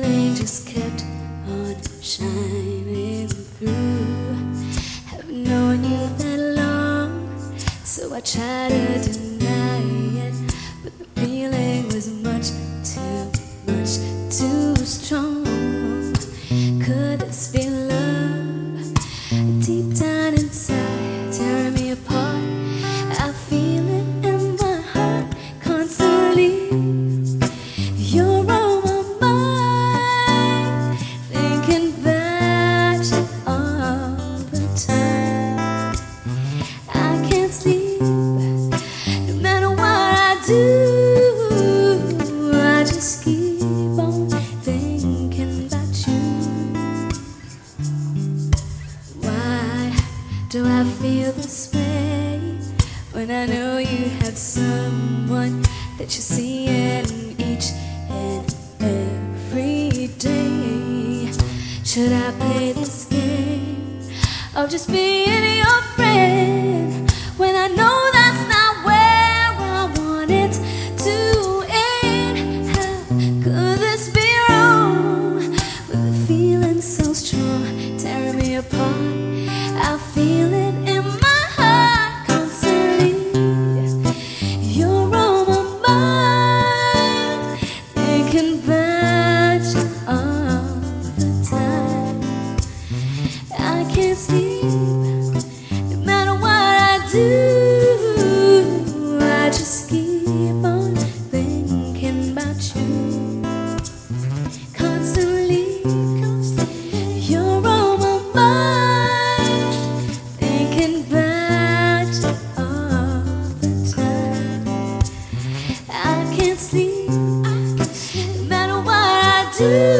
feeling just kept on shining through. Haven't known you that long, so I tried to deny it. But the feeling was much too, much too strong. Could this feeling? Do I feel this way when I know you have someone that you see in each and every day? Should I play this game of just being your No matter what I do, I just keep on thinking about you. Constantly, you're on my mind, thinking about you all the time. I can't sleep, I can't sleep. no matter what I do.